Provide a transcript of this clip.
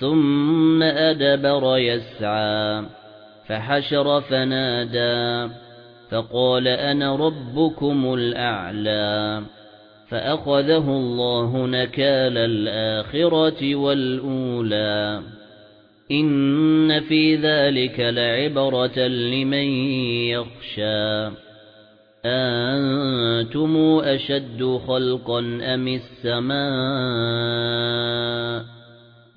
ثُمَّ أَدْبَرَ يَسْعَىٰ فَحَشَرَ فَنَادَىٰ فَقَالَ أَنَا رَبُّكُمُ الْأَعْلَى فَأَخَذَهُ اللَّهُ نَكَالَ الْآخِرَةِ وَالْأُولَى. إِنَّ فِي ذَلِكَ لَعِبْرَةً لِمَن يَخْشَىٰ. أَنتُمْ أَشَدُّ خَلْقًا أَمِ السَّمَاءُ